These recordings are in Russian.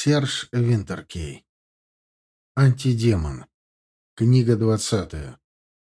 Серж Винтеркей. Антидемон. Книга двадцатая.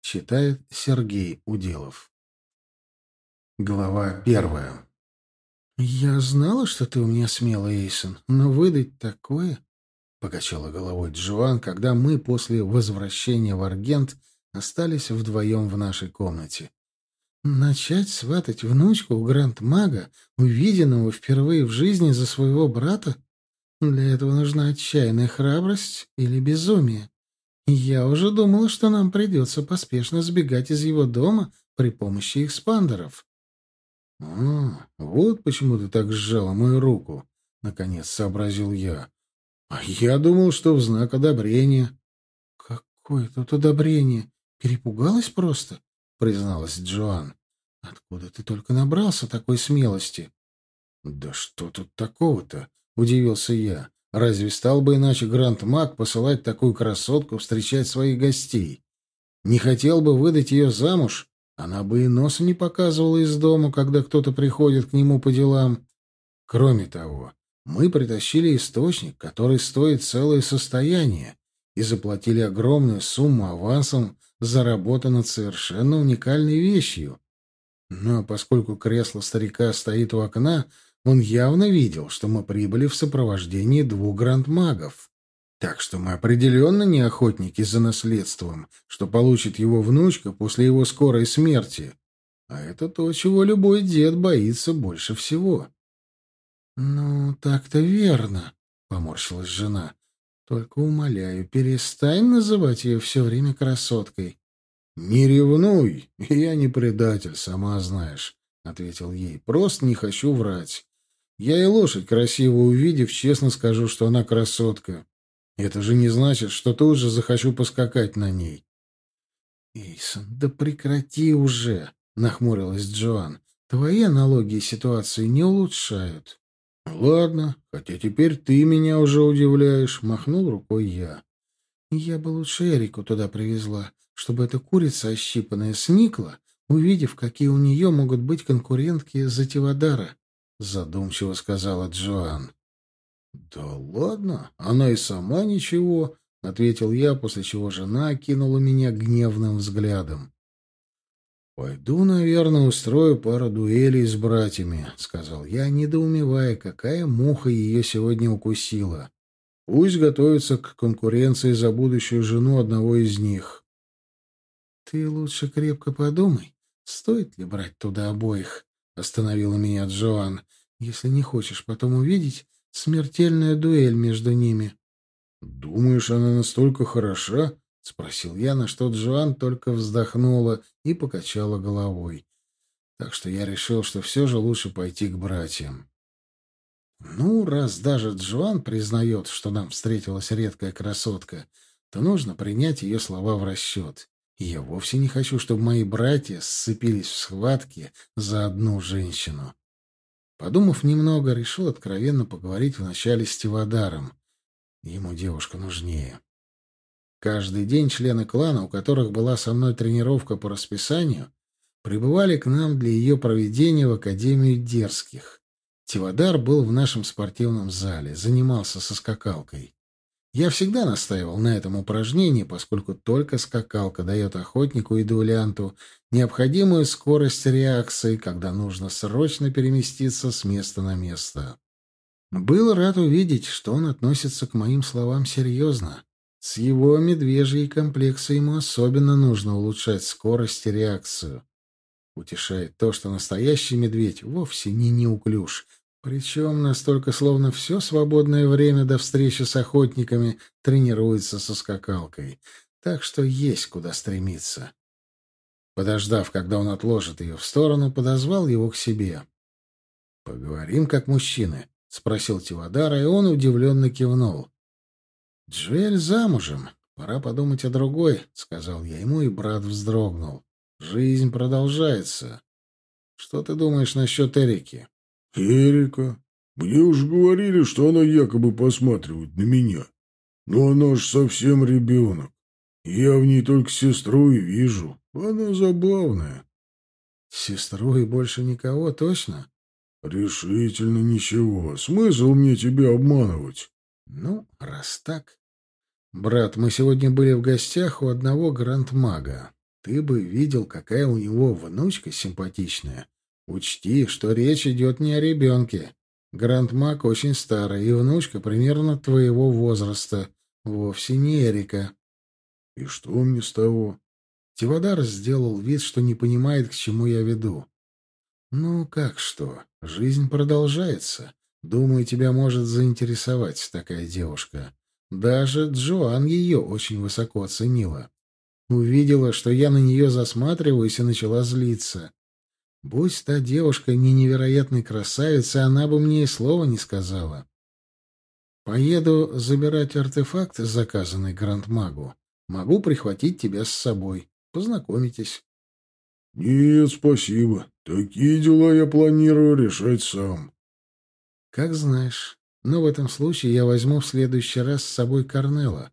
Читает Сергей Уделов. Глава первая. «Я знала, что ты у меня смелый, Эйсон, но выдать такое...» — покачала головой Джоан, когда мы после возвращения в Аргент остались вдвоем в нашей комнате. «Начать сватать внучку у Гранд-мага, увиденного впервые в жизни за своего брата? Для этого нужна отчаянная храбрость или безумие. Я уже думала, что нам придется поспешно сбегать из его дома при помощи экспандеров. — А, вот почему ты так сжала мою руку, — наконец сообразил я. — А я думал, что в знак одобрения. — Какое тут одобрение? Перепугалась просто? — призналась Джоан. — Откуда ты только набрался такой смелости? — Да что тут такого-то? — удивился я. «Разве стал бы иначе Грант Мак посылать такую красотку встречать своих гостей? Не хотел бы выдать ее замуж, она бы и носа не показывала из дома, когда кто-то приходит к нему по делам. Кроме того, мы притащили источник, который стоит целое состояние, и заплатили огромную сумму авансом за работу над совершенно уникальной вещью. Но поскольку кресло старика стоит у окна, он явно видел, что мы прибыли в сопровождении двух грандмагов. Так что мы определенно не охотники за наследством, что получит его внучка после его скорой смерти. А это то, чего любой дед боится больше всего. — Ну, так-то верно, — поморщилась жена. — Только умоляю, перестань называть ее все время красоткой. — Не ревнуй, я не предатель, сама знаешь, — ответил ей. — Просто не хочу врать. Я и лошадь красиво увидев, честно скажу, что она красотка. Это же не значит, что тут же захочу поскакать на ней. «Эйсон, да прекрати уже!» — нахмурилась Джоан. «Твои аналогии ситуации не улучшают». «Ладно, хотя теперь ты меня уже удивляешь», — махнул рукой я. «Я бы лучше Эрику туда привезла, чтобы эта курица ощипанная сникла, увидев, какие у нее могут быть конкурентки за Тивадара. — задумчиво сказала Джоан. «Да ладно, она и сама ничего», — ответил я, после чего жена окинула меня гневным взглядом. «Пойду, наверное, устрою пару дуэлей с братьями», — сказал я, недоумевая, какая муха ее сегодня укусила. «Пусть готовится к конкуренции за будущую жену одного из них». «Ты лучше крепко подумай, стоит ли брать туда обоих», — остановила меня Джоан. «Если не хочешь потом увидеть смертельная дуэль между ними». «Думаешь, она настолько хороша?» — спросил я, на что Джоан только вздохнула и покачала головой. Так что я решил, что все же лучше пойти к братьям. «Ну, раз даже Джоан признает, что нам встретилась редкая красотка, то нужно принять ее слова в расчет. Я вовсе не хочу, чтобы мои братья сцепились в схватке за одну женщину. Подумав немного, решил откровенно поговорить вначале с Тивадаром. Ему девушка нужнее. Каждый день члены клана, у которых была со мной тренировка по расписанию, прибывали к нам для ее проведения в Академию Дерзких. Тивадар был в нашем спортивном зале, занимался со скакалкой. Я всегда настаивал на этом упражнении, поскольку только скакалка дает охотнику и дуэлянту необходимую скорость реакции, когда нужно срочно переместиться с места на место. Был рад увидеть, что он относится к моим словам серьезно. С его медвежьей комплексой ему особенно нужно улучшать скорость и реакцию. Утешает то, что настоящий медведь вовсе не неуклюж, причем настолько, словно все свободное время до встречи с охотниками тренируется со скакалкой. Так что есть куда стремиться. Подождав, когда он отложит ее в сторону, подозвал его к себе. «Поговорим как мужчины», — спросил Тивадара, и он удивленно кивнул. «Джуэль замужем. Пора подумать о другой», — сказал я ему, и брат вздрогнул. «Жизнь продолжается. Что ты думаешь насчет Эрики?» «Эрика? Мне уж говорили, что она якобы посматривает на меня. Но она ж совсем ребенок. Я в ней только сестру и вижу. Она забавная». «Сестру и больше никого, точно?» «Решительно ничего. Смысл мне тебя обманывать?» Ну, раз так... Брат, мы сегодня были в гостях у одного грандмага. Ты бы видел, какая у него внучка симпатичная. Учти, что речь идет не о ребенке. Грандмаг очень старый, и внучка примерно твоего возраста. Вовсе не Эрика. И что мне с того? Тивадар сделал вид, что не понимает, к чему я веду. Ну, как что? Жизнь продолжается. Думаю, тебя может заинтересовать такая девушка. Даже Джоан ее очень высоко оценила. Увидела, что я на нее засматриваюсь, и начала злиться. Будь та девушка не невероятной красавицей, она бы мне и слова не сказала. Поеду забирать артефакт, заказанный Грандмагу. Могу прихватить тебя с собой. Познакомитесь. — Нет, спасибо. Такие дела я планирую решать сам. — Как знаешь. Но в этом случае я возьму в следующий раз с собой Корнела.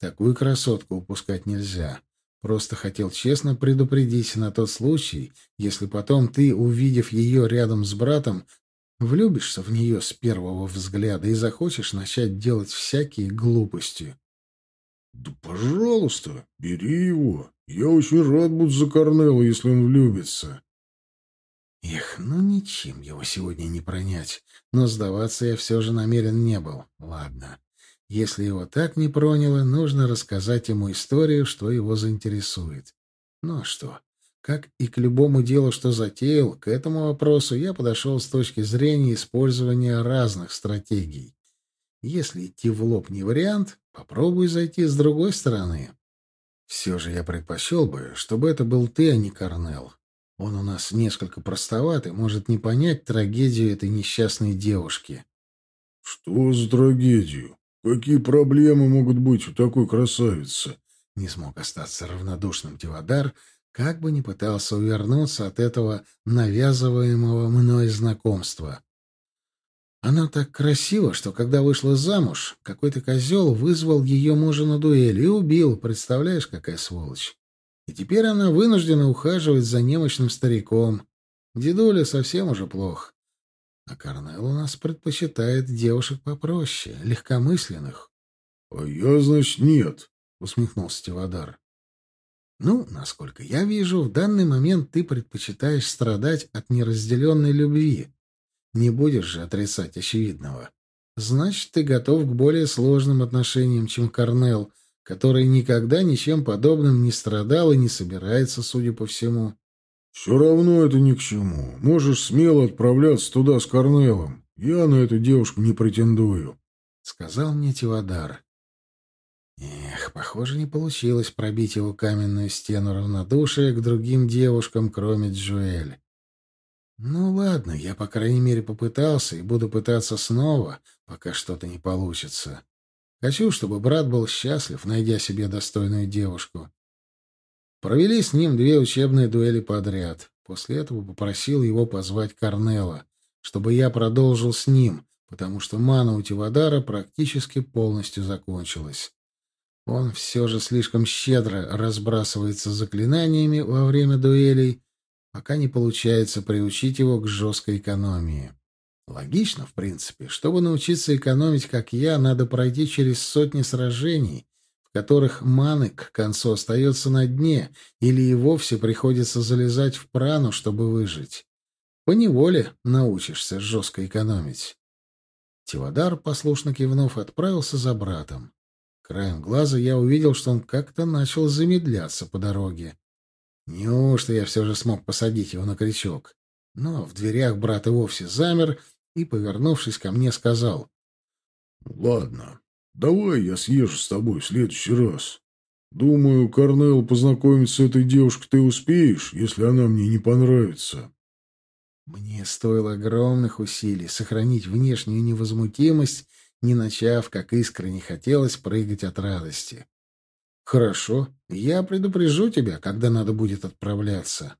Такую красотку упускать нельзя. Просто хотел честно предупредить на тот случай, если потом ты, увидев ее рядом с братом, влюбишься в нее с первого взгляда и захочешь начать делать всякие глупости. — Да, пожалуйста, бери его. Я очень рад буду за Корнела, если он влюбится. Эх, ну ничем его сегодня не пронять. Но сдаваться я все же намерен не был. Ладно. Если его так не проняло, нужно рассказать ему историю, что его заинтересует. Ну а что? Как и к любому делу, что затеял, к этому вопросу я подошел с точки зрения использования разных стратегий. Если идти в лоб не вариант, попробуй зайти с другой стороны. Все же я предпочел бы, чтобы это был ты, а не Корнел. Он у нас несколько простоват и может не понять трагедию этой несчастной девушки. — Что за трагедию? Какие проблемы могут быть у такой красавицы? Не смог остаться равнодушным Тивадар, как бы ни пытался увернуться от этого навязываемого мной знакомства. Она так красива, что когда вышла замуж, какой-то козел вызвал ее мужа на дуэль и убил, представляешь, какая сволочь. И теперь она вынуждена ухаживать за немощным стариком. Дедуля совсем уже плох. А Корнел у нас предпочитает девушек попроще, легкомысленных. — А я, значит, нет, — усмехнулся Тивадар. — Ну, насколько я вижу, в данный момент ты предпочитаешь страдать от неразделенной любви. Не будешь же отрицать очевидного. Значит, ты готов к более сложным отношениям, чем Корнел, который никогда ничем подобным не страдал и не собирается, судя по всему. «Все равно это ни к чему. Можешь смело отправляться туда с Корнелом. Я на эту девушку не претендую», — сказал мне Тивадар. Эх, похоже, не получилось пробить его каменную стену равнодушия к другим девушкам, кроме Джуэль. Ну ладно, я, по крайней мере, попытался и буду пытаться снова, пока что-то не получится. Хочу, чтобы брат был счастлив, найдя себе достойную девушку. Провели с ним две учебные дуэли подряд. После этого попросил его позвать Корнела, чтобы я продолжил с ним, потому что мана у Тивадара практически полностью закончилась. Он все же слишком щедро разбрасывается заклинаниями во время дуэлей, пока не получается приучить его к жесткой экономии. Логично, в принципе. Чтобы научиться экономить, как я, надо пройти через сотни сражений которых маны к концу остается на дне, или и вовсе приходится залезать в прану, чтобы выжить. Поневоле научишься жестко экономить. Тивадар, послушно кивнув, отправился за братом. Краем глаза я увидел, что он как-то начал замедляться по дороге. Неужто я все же смог посадить его на крючок? Но в дверях брат и вовсе замер и, повернувшись ко мне, сказал. — Ладно, Давай я съезжу с тобой в следующий раз. Думаю, Корнел, познакомиться с этой девушкой ты успеешь, если она мне не понравится. Мне стоило огромных усилий сохранить внешнюю невозмутимость, не начав, как искренне хотелось, прыгать от радости. Хорошо, я предупрежу тебя, когда надо будет отправляться.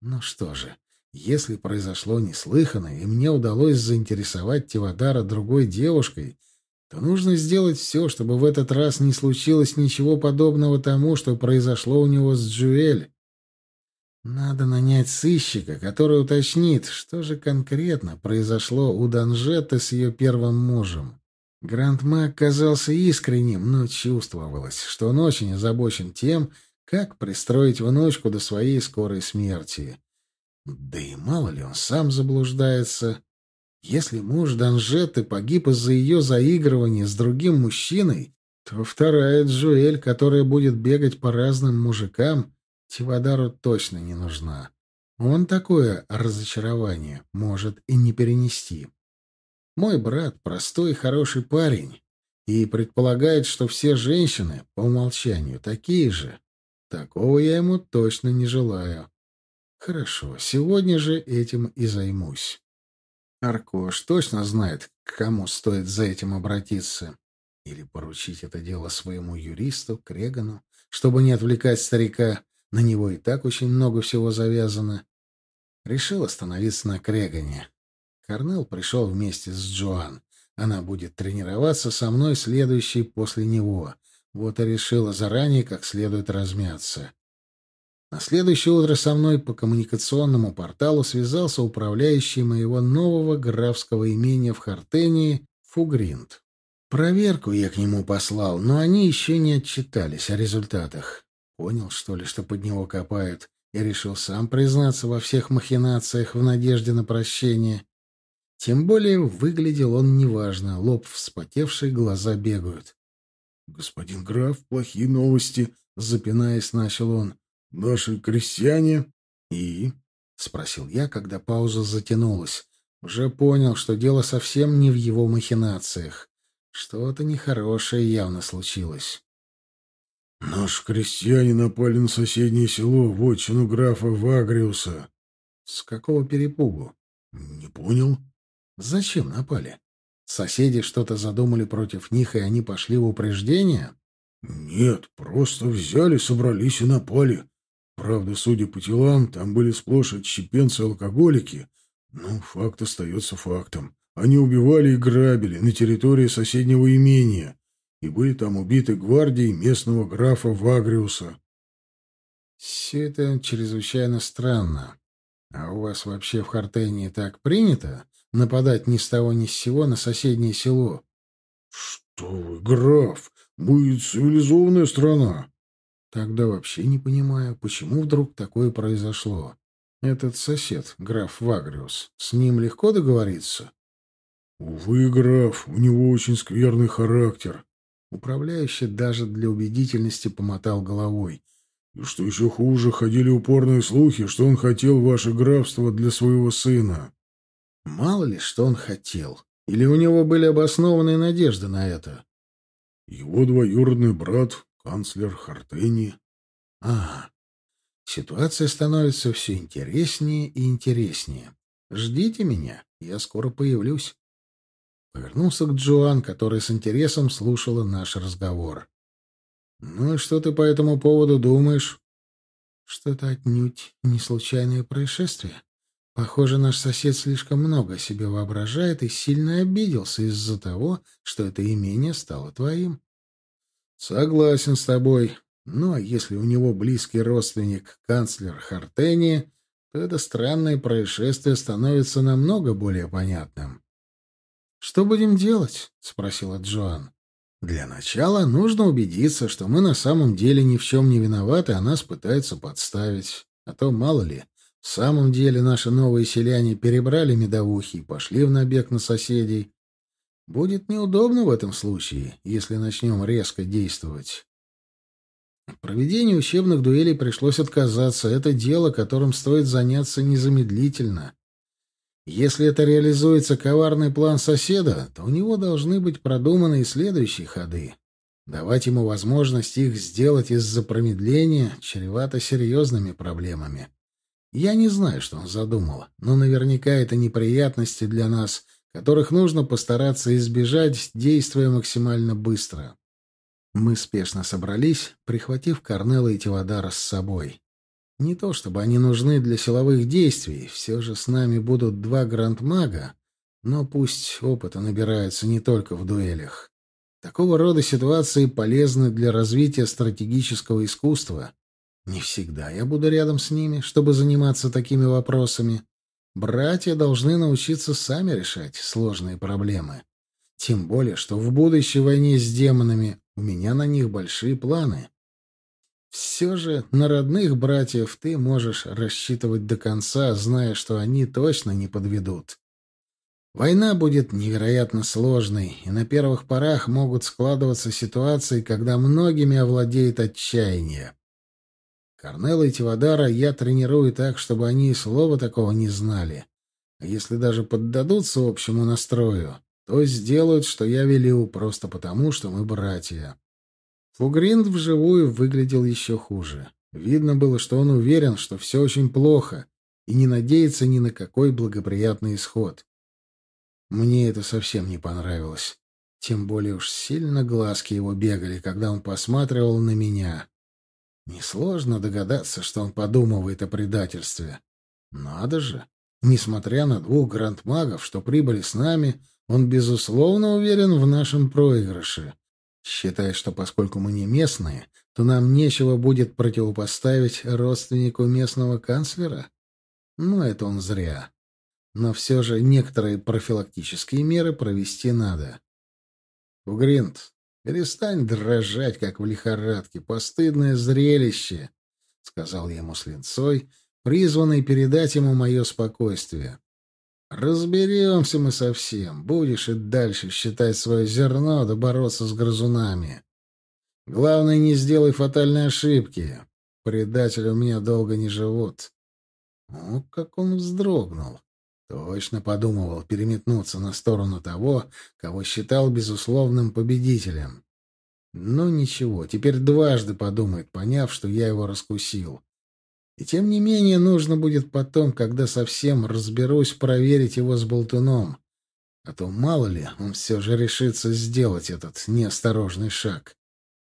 Ну что же, если произошло неслыханное, и мне удалось заинтересовать Тивадара другой девушкой — то нужно сделать все, чтобы в этот раз не случилось ничего подобного тому, что произошло у него с Джуэль. Надо нанять сыщика, который уточнит, что же конкретно произошло у Данжеты с ее первым мужем. Грандмаг казался искренним, но чувствовалось, что он очень озабочен тем, как пристроить внучку до своей скорой смерти. Да и мало ли он сам заблуждается. Если муж Данжеты погиб из-за ее заигрывания с другим мужчиной, то вторая Джуэль, которая будет бегать по разным мужикам, Тивадару точно не нужна. Он такое разочарование может и не перенести. Мой брат простой и хороший парень и предполагает, что все женщины по умолчанию такие же. Такого я ему точно не желаю. Хорошо, сегодня же этим и займусь. Аркош точно знает, к кому стоит за этим обратиться. Или поручить это дело своему юристу, Крегану, чтобы не отвлекать старика. На него и так очень много всего завязано. Решил остановиться на Крегане. Корнел пришел вместе с Джоан. Она будет тренироваться со мной, следующей после него. Вот и решила заранее как следует размяться. На следующее утро со мной по коммуникационному порталу связался управляющий моего нового графского имения в Хартении Фугринт. Проверку я к нему послал, но они еще не отчитались о результатах. Понял, что ли, что под него копают, и решил сам признаться во всех махинациях в надежде на прощение. Тем более выглядел он неважно, лоб вспотевший, глаза бегают. — Господин граф, плохие новости, — запинаясь, начал он. — Наши крестьяне... — И? — спросил я, когда пауза затянулась. Уже понял, что дело совсем не в его махинациях. Что-то нехорошее явно случилось. Наши крестьяне напали на соседнее село, в отчину графа Вагриуса. С какого перепугу? Не понял. Зачем напали? Соседи что-то задумали против них, и они пошли в упреждение? Нет, просто взяли, собрались и напали. Правда, судя по телам, там были сплошь отщепенцы-алкоголики. Но факт остается фактом. Они убивали и грабили на территории соседнего имения, и были там убиты гвардией местного графа Вагриуса. Все это чрезвычайно странно. А у вас вообще в Хартении так принято нападать ни с того ни с сего на соседнее село? Что вы, граф, мы цивилизованная страна. Тогда вообще не понимаю, почему вдруг такое произошло. Этот сосед, граф Вагриус, с ним легко договориться? «Увы, граф, у него очень скверный характер». Управляющий даже для убедительности помотал головой. «И что еще хуже, ходили упорные слухи, что он хотел ваше графство для своего сына». «Мало ли, что он хотел. Или у него были обоснованные надежды на это?» «Его двоюродный брат, канцлер Хартени». «Ага. Ситуация становится все интереснее и интереснее. Ждите меня, я скоро появлюсь». Повернулся к Джоан, которая с интересом слушала наш разговор. «Ну и что ты по этому поводу думаешь?» «Что-то отнюдь не случайное происшествие. Похоже, наш сосед слишком много себе воображает и сильно обиделся из-за того, что это имение стало твоим». «Согласен с тобой. Ну, а если у него близкий родственник, канцлер Хартени, то это странное происшествие становится намного более понятным». «Что будем делать?» — спросила Джоан. «Для начала нужно убедиться, что мы на самом деле ни в чем не виноваты, а нас пытаются подставить. А то, мало ли, в самом деле наши новые селяне перебрали медовухи и пошли в набег на соседей. Будет неудобно в этом случае, если начнем резко действовать». От проведения учебных дуэлей пришлось отказаться. Это дело, которым стоит заняться незамедлительно. Если это реализуется коварный план соседа, то у него должны быть продуманы и следующие ходы. Давать ему возможность их сделать из-за промедления чревато серьезными проблемами. Я не знаю, что он задумал, но наверняка это неприятности для нас, которых нужно постараться избежать, действуя максимально быстро. Мы спешно собрались, прихватив Корнела и Тивадара с собой. Не то чтобы они нужны для силовых действий, все же с нами будут два грандмага, но пусть опыта набираются не только в дуэлях. Такого рода ситуации полезны для развития стратегического искусства. Не всегда я буду рядом с ними, чтобы заниматься такими вопросами. Братья должны научиться сами решать сложные проблемы. Тем более, что в будущей войне с демонами у меня на них большие планы. Все же на родных братьев ты можешь рассчитывать до конца, зная, что они точно не подведут. Война будет невероятно сложной, и на первых порах могут складываться ситуации, когда многими овладеет отчаяние. Корнела и Тивадара я тренирую так, чтобы они и слова такого не знали. А если даже поддадутся общему настрою, то сделают, что я велю, просто потому, что мы братья. Фугринд вживую выглядел еще хуже. Видно было, что он уверен, что все очень плохо, и не надеется ни на какой благоприятный исход. Мне это совсем не понравилось. Тем более уж сильно глазки его бегали, когда он посматривал на меня. Несложно догадаться, что он подумывает о предательстве. Надо же! Несмотря на двух грандмагов, что прибыли с нами, он, безусловно, уверен в нашем проигрыше. Считая, что поскольку мы не местные, то нам нечего будет противопоставить родственнику местного канцлера? Ну, это он зря. Но все же некоторые профилактические меры провести надо. Угринт, перестань дрожать, как в лихорадке. Постыдное зрелище, — сказал ему с линцой, призванный передать ему мое спокойствие. Разберемся мы совсем. Будешь и дальше считать свое зерно да бороться с грызунами. Главное, не сделай фатальной ошибки. Предатели у меня долго не живут. О, как он вздрогнул. Точно подумывал переметнуться на сторону того, кого считал безусловным победителем. Но ничего, теперь дважды подумает, поняв, что я его раскусил. И тем не менее нужно будет потом, когда совсем разберусь, проверить его с болтуном. А то, мало ли, он все же решится сделать этот неосторожный шаг.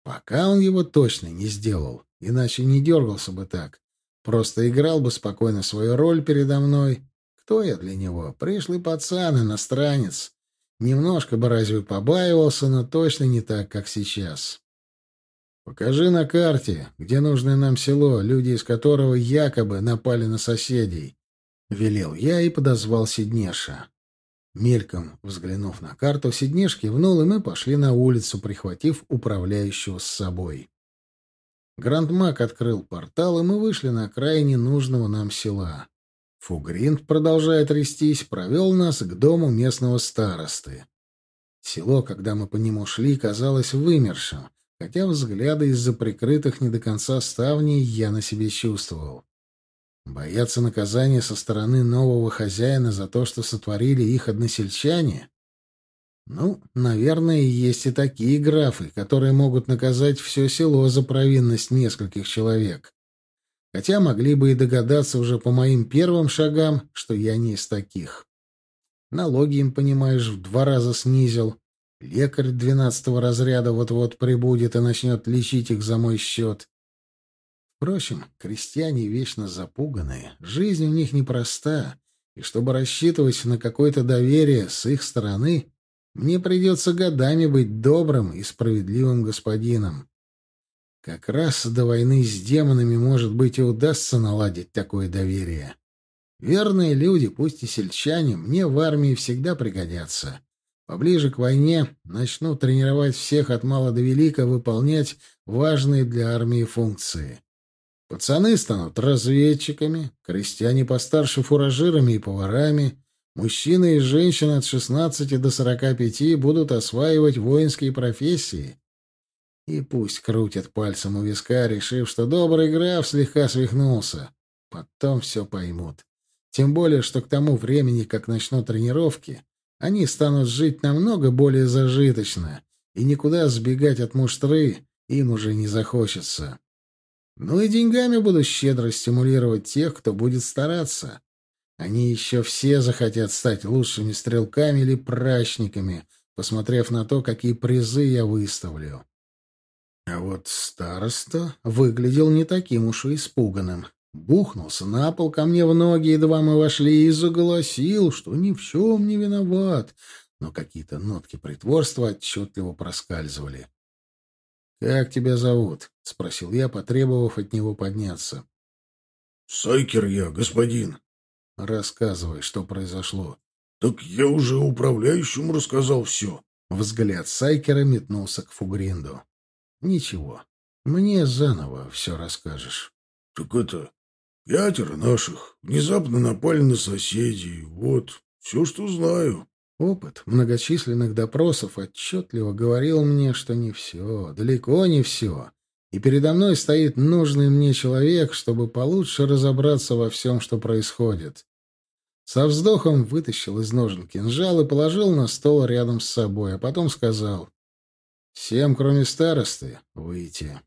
Пока он его точно не сделал, иначе не дергался бы так. Просто играл бы спокойно свою роль передо мной. Кто я для него? Пришлый пацан, иностранец. Немножко бы разве побаивался, но точно не так, как сейчас. Покажи на карте, где нужное нам село, люди из которого якобы напали на соседей. Велел я и подозвал Сиднеша. Мельком взглянув на карту, Сиднеш кивнул, и мы пошли на улицу, прихватив управляющего с собой. Грандмак открыл портал, и мы вышли на окраине нужного нам села. Фугринт, продолжая трястись, провел нас к дому местного старосты. Село, когда мы по нему шли, казалось вымершим хотя взгляды из-за прикрытых не до конца ставней я на себе чувствовал. Бояться наказания со стороны нового хозяина за то, что сотворили их односельчане? Ну, наверное, есть и такие графы, которые могут наказать все село за провинность нескольких человек. Хотя могли бы и догадаться уже по моим первым шагам, что я не из таких. Налоги им, понимаешь, в два раза снизил, Лекарь двенадцатого разряда вот-вот прибудет и начнет лечить их за мой счет. Впрочем, крестьяне вечно запуганные, жизнь у них непроста, и чтобы рассчитывать на какое-то доверие с их стороны, мне придется годами быть добрым и справедливым господином. Как раз до войны с демонами, может быть, и удастся наладить такое доверие. Верные люди, пусть и сельчане, мне в армии всегда пригодятся. Поближе к войне начну тренировать всех от мала до велика выполнять важные для армии функции. Пацаны станут разведчиками, крестьяне постарше фуражирами и поварами, мужчины и женщины от 16 до 45 будут осваивать воинские профессии. И пусть крутят пальцем у виска, решив, что добрый граф слегка свихнулся. Потом все поймут. Тем более, что к тому времени, как начну тренировки, они станут жить намного более зажиточно, и никуда сбегать от муштры им уже не захочется. Ну и деньгами буду щедро стимулировать тех, кто будет стараться. Они еще все захотят стать лучшими стрелками или прачниками, посмотрев на то, какие призы я выставлю. А вот староста выглядел не таким уж и испуганным. Бухнулся на пол ко мне в ноги, едва мы вошли, и заголосил, что ни в чем не виноват. Но какие-то нотки притворства отчетливо проскальзывали. «Как тебя зовут?» — спросил я, потребовав от него подняться. «Сайкер я, господин». «Рассказывай, что произошло». «Так я уже управляющему рассказал все. Взгляд Сайкера метнулся к Фугринду. «Ничего, мне заново все расскажешь». «Так это... Пятеро наших внезапно напали на соседей. Вот, все, что знаю». Опыт многочисленных допросов отчетливо говорил мне, что не все, далеко не все. И передо мной стоит нужный мне человек, чтобы получше разобраться во всем, что происходит. Со вздохом вытащил из ножен кинжал и положил на стол рядом с собой, а потом сказал «Всем, кроме старосты, выйти».